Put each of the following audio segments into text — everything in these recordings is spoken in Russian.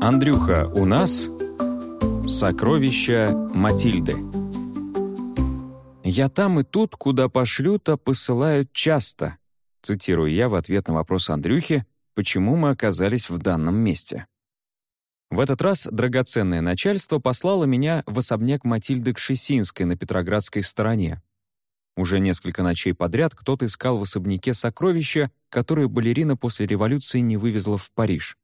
Андрюха, у нас сокровища Матильды. «Я там и тут, куда пошлют, а посылают часто», цитирую я в ответ на вопрос Андрюхи, почему мы оказались в данном месте. В этот раз драгоценное начальство послало меня в особняк Матильды Кшесинской на Петроградской стороне. Уже несколько ночей подряд кто-то искал в особняке сокровища, которые балерина после революции не вывезла в Париж.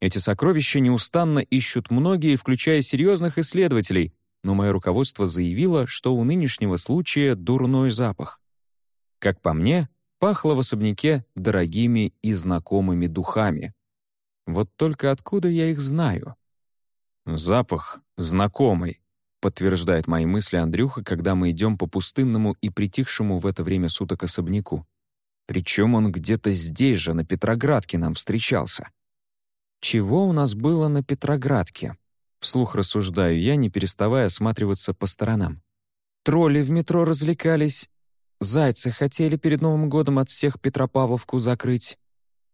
Эти сокровища неустанно ищут многие, включая серьезных исследователей, но мое руководство заявило, что у нынешнего случая дурной запах. Как по мне, пахло в особняке дорогими и знакомыми духами. Вот только откуда я их знаю? Запах знакомый, подтверждает мои мысли Андрюха, когда мы идем по пустынному и притихшему в это время суток особняку. Причем он где-то здесь же, на Петроградке, нам встречался. Чего у нас было на Петроградке? Вслух рассуждаю я, не переставая осматриваться по сторонам. Тролли в метро развлекались. Зайцы хотели перед Новым годом от всех Петропавловку закрыть.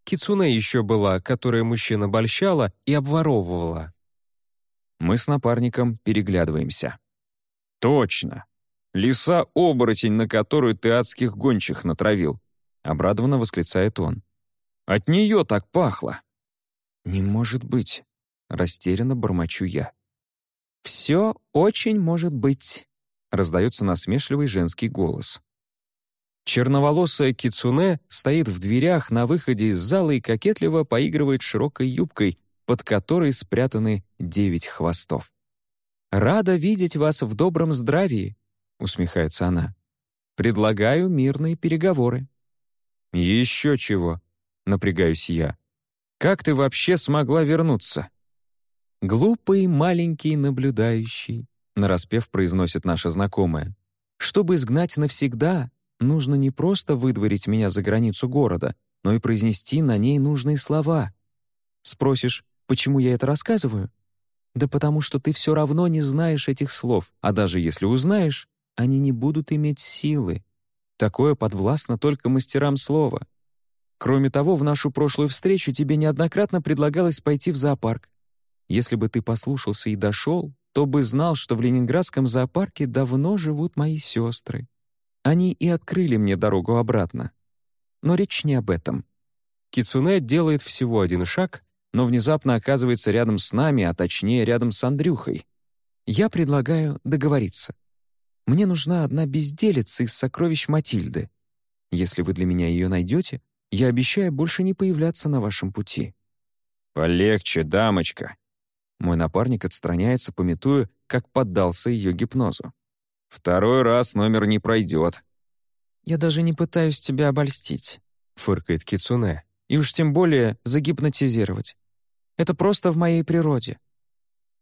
Кицуне еще была, которая мужчина обольщала и обворовывала. Мы с напарником переглядываемся. «Точно! Лиса-оборотень, на которую ты адских гончих натравил!» — обрадованно восклицает он. «От нее так пахло!» «Не может быть!» — растерянно бормочу я. «Все очень может быть», — раздается насмешливый женский голос. Черноволосая кицуне стоит в дверях на выходе из зала и кокетливо поигрывает широкой юбкой, под которой спрятаны девять хвостов. «Рада видеть вас в добром здравии», — усмехается она. «Предлагаю мирные переговоры». «Еще чего», — напрягаюсь я. Как ты вообще смогла вернуться?» «Глупый маленький наблюдающий», — нараспев произносит наша знакомая. «Чтобы изгнать навсегда, нужно не просто выдворить меня за границу города, но и произнести на ней нужные слова. Спросишь, почему я это рассказываю? Да потому что ты все равно не знаешь этих слов, а даже если узнаешь, они не будут иметь силы. Такое подвластно только мастерам слова. Кроме того, в нашу прошлую встречу тебе неоднократно предлагалось пойти в зоопарк. Если бы ты послушался и дошел, то бы знал, что в Ленинградском зоопарке давно живут мои сестры. Они и открыли мне дорогу обратно. Но речь не об этом. Кицуне делает всего один шаг, но внезапно оказывается рядом с нами, а точнее рядом с Андрюхой. Я предлагаю договориться. Мне нужна одна безделица из сокровищ Матильды. Если вы для меня ее найдете, я обещаю больше не появляться на вашем пути». «Полегче, дамочка». Мой напарник отстраняется, пометуя, как поддался ее гипнозу. «Второй раз номер не пройдет». «Я даже не пытаюсь тебя обольстить», — фыркает Кицуне, «и уж тем более загипнотизировать. Это просто в моей природе.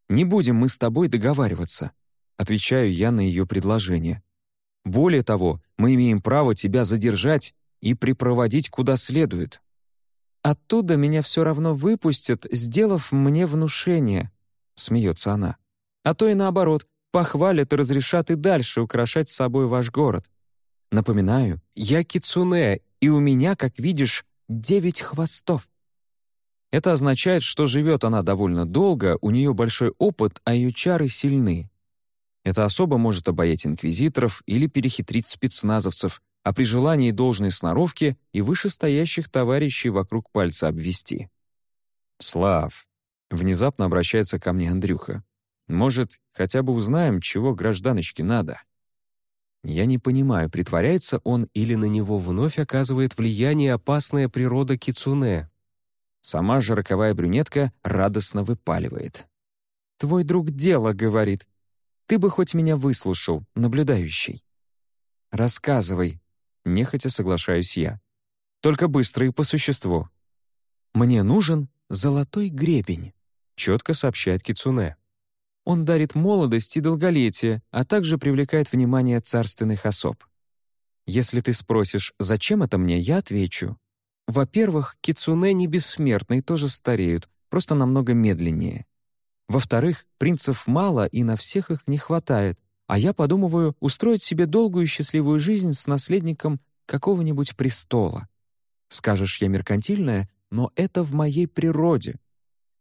Не будем мы с тобой договариваться», — отвечаю я на ее предложение. «Более того, мы имеем право тебя задержать и припроводить куда следует. Оттуда меня все равно выпустят, сделав мне внушение, смеется она. А то и наоборот, похвалят и разрешат и дальше украшать собой ваш город. Напоминаю, я кицуне, и у меня, как видишь, девять хвостов. Это означает, что живет она довольно долго, у нее большой опыт, а ее чары сильны. Это особо может обаять инквизиторов или перехитрить спецназовцев, а при желании должной сноровки и вышестоящих товарищей вокруг пальца обвести. «Слав», — внезапно обращается ко мне Андрюха, «может, хотя бы узнаем, чего гражданочке надо?» Я не понимаю, притворяется он или на него вновь оказывает влияние опасная природа кицуне. Сама же роковая брюнетка радостно выпаливает. «Твой друг дело, — говорит. Ты бы хоть меня выслушал, наблюдающий». «Рассказывай», Нехотя соглашаюсь я. Только быстро и по существу. «Мне нужен золотой гребень», — четко сообщает Кицуне. Он дарит молодость и долголетие, а также привлекает внимание царственных особ. Если ты спросишь, зачем это мне, я отвечу. Во-первых, кицуне не бессмертны тоже стареют, просто намного медленнее. Во-вторых, принцев мало и на всех их не хватает, а я подумываю устроить себе долгую счастливую жизнь с наследником какого-нибудь престола. Скажешь, я меркантильная, но это в моей природе.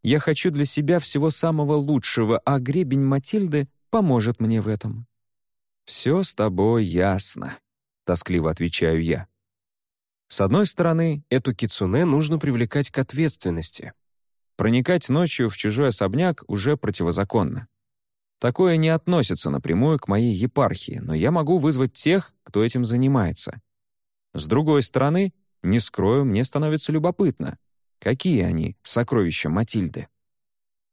Я хочу для себя всего самого лучшего, а гребень Матильды поможет мне в этом». «Все с тобой ясно», — тоскливо отвечаю я. С одной стороны, эту кицуне нужно привлекать к ответственности. Проникать ночью в чужой особняк уже противозаконно. Такое не относится напрямую к моей епархии, но я могу вызвать тех, кто этим занимается. С другой стороны, не скрою, мне становится любопытно, какие они, сокровища Матильды.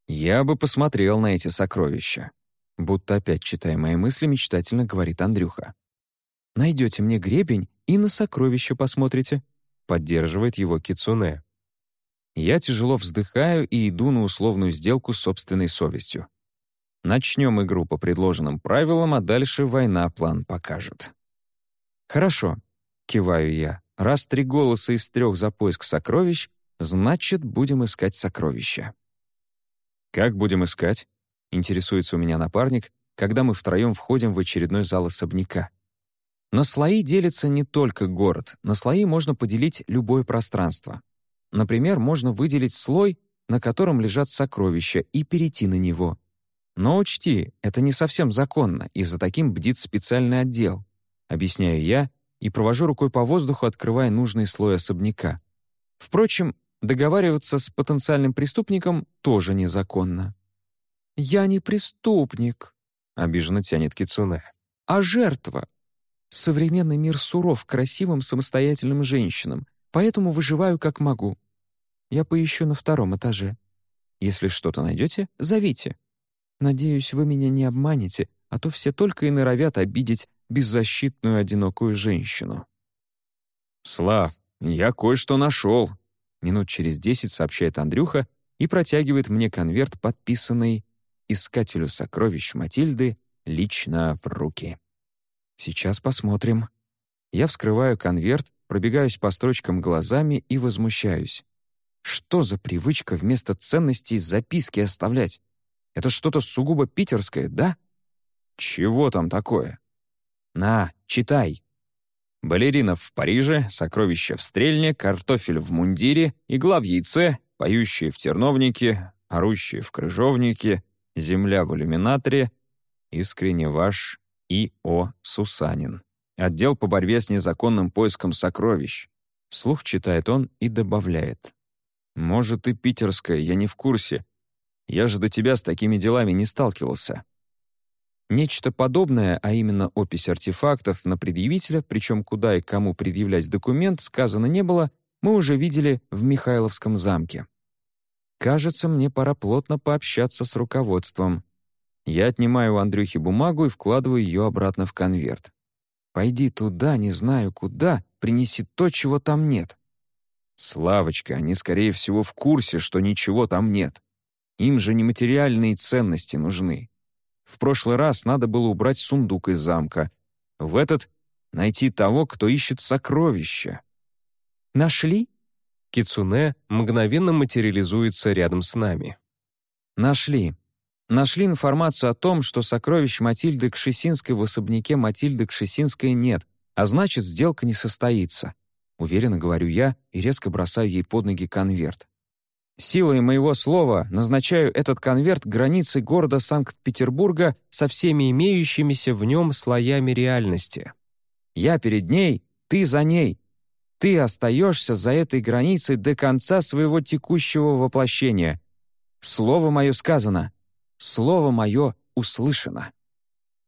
Я бы посмотрел на эти сокровища. Будто опять читая мои мысли, мечтательно говорит Андрюха. «Найдете мне гребень и на сокровища посмотрите», — поддерживает его Кицуне. Я тяжело вздыхаю и иду на условную сделку с собственной совестью. Начнем игру по предложенным правилам, а дальше война план покажет. «Хорошо», — киваю я. «Раз три голоса из трех за поиск сокровищ, значит, будем искать сокровища». «Как будем искать?» — интересуется у меня напарник, когда мы втроем входим в очередной зал особняка. На слои делится не только город, на слои можно поделить любое пространство. Например, можно выделить слой, на котором лежат сокровища, и перейти на него. Но учти, это не совсем законно, и за таким бдит специальный отдел. Объясняю я и провожу рукой по воздуху, открывая нужный слой особняка. Впрочем, договариваться с потенциальным преступником тоже незаконно. «Я не преступник», — обиженно тянет Кицуне, «а жертва. Современный мир суров красивым самостоятельным женщинам, поэтому выживаю как могу. Я поищу на втором этаже. Если что-то найдете, зовите. Надеюсь, вы меня не обманете, а то все только и норовят обидеть беззащитную одинокую женщину. «Слав, я кое-что нашел», — минут через десять сообщает Андрюха и протягивает мне конверт, подписанный «Искателю сокровищ Матильды лично в руки». Сейчас посмотрим. Я вскрываю конверт, пробегаюсь по строчкам глазами и возмущаюсь. Что за привычка вместо ценностей записки оставлять? Это что-то сугубо питерское, да? Чего там такое? На, читай. Балерина в Париже, сокровища в стрельне, картофель в мундире, игла в яйце, поющие в терновнике, орущие в крыжовнике, земля в иллюминаторе, искренне ваш и.О. Сусанин. Отдел по борьбе с незаконным поиском сокровищ. Вслух читает он и добавляет. «Может, и питерская, я не в курсе. Я же до тебя с такими делами не сталкивался». Нечто подобное, а именно опись артефактов на предъявителя, причем куда и кому предъявлять документ, сказано не было, мы уже видели в Михайловском замке. Кажется, мне пора плотно пообщаться с руководством. Я отнимаю у Андрюхи бумагу и вкладываю ее обратно в конверт. «Пойди туда, не знаю куда, принеси то, чего там нет». «Славочка, они, скорее всего, в курсе, что ничего там нет. Им же нематериальные ценности нужны. В прошлый раз надо было убрать сундук из замка. В этот — найти того, кто ищет сокровища». «Нашли?» Кицуне мгновенно материализуется рядом с нами. «Нашли. Нашли информацию о том, что сокровищ Матильды Кшесинской в особняке Матильды Кшесинской нет, а значит, сделка не состоится. Уверенно говорю я и резко бросаю ей под ноги конверт. Силой моего слова назначаю этот конверт границей города Санкт-Петербурга со всеми имеющимися в нем слоями реальности. Я перед ней, ты за ней. Ты остаешься за этой границей до конца своего текущего воплощения. Слово мое сказано — Слово мое услышано».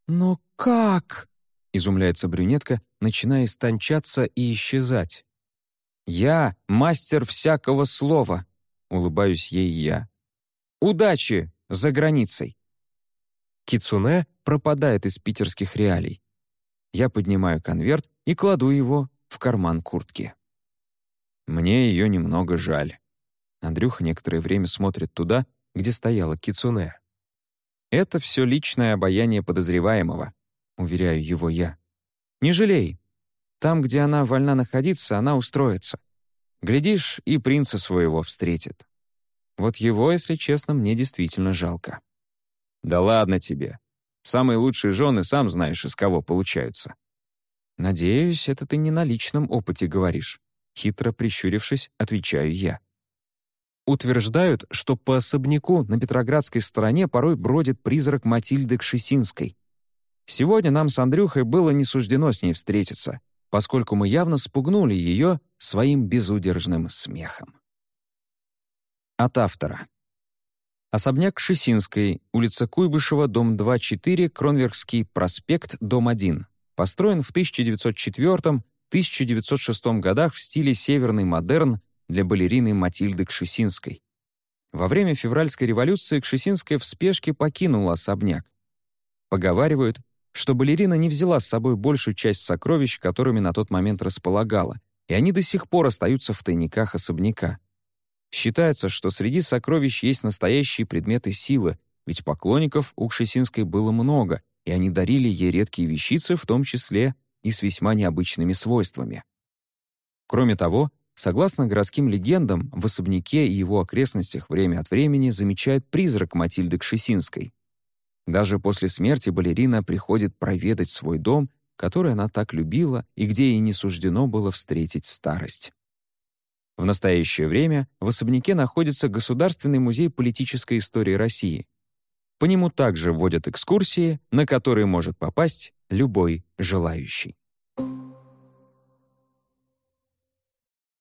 «Но как?» — изумляется брюнетка, начиная истончаться и исчезать. «Я мастер всякого слова», — улыбаюсь ей я. «Удачи за границей!» Кицуне пропадает из питерских реалий. Я поднимаю конверт и кладу его в карман куртки. Мне ее немного жаль. Андрюха некоторое время смотрит туда, где стояла Кицуне. Это все личное обаяние подозреваемого, уверяю его я. Не жалей. Там, где она вольна находиться, она устроится. Глядишь, и принца своего встретит. Вот его, если честно, мне действительно жалко. Да ладно тебе. Самые лучшие жены, сам знаешь, из кого получаются. Надеюсь, это ты не на личном опыте говоришь. Хитро прищурившись, отвечаю я. Утверждают, что по особняку на Петроградской стороне порой бродит призрак Матильды Кшесинской. Сегодня нам с Андрюхой было не суждено с ней встретиться, поскольку мы явно спугнули ее своим безудержным смехом. От автора. Особняк Кшесинской, улица Куйбышева, дом 2-4, Кронверкский проспект, дом 1. Построен в 1904-1906 годах в стиле северный модерн для балерины Матильды Кшесинской. Во время февральской революции Кшесинская в спешке покинула особняк. Поговаривают, что балерина не взяла с собой большую часть сокровищ, которыми на тот момент располагала, и они до сих пор остаются в тайниках особняка. Считается, что среди сокровищ есть настоящие предметы силы, ведь поклонников у Кшесинской было много, и они дарили ей редкие вещицы, в том числе и с весьма необычными свойствами. Кроме того, Согласно городским легендам, в особняке и его окрестностях время от времени замечают призрак Матильды Кшесинской. Даже после смерти балерина приходит проведать свой дом, который она так любила и где ей не суждено было встретить старость. В настоящее время в особняке находится Государственный музей политической истории России. По нему также вводят экскурсии, на которые может попасть любой желающий.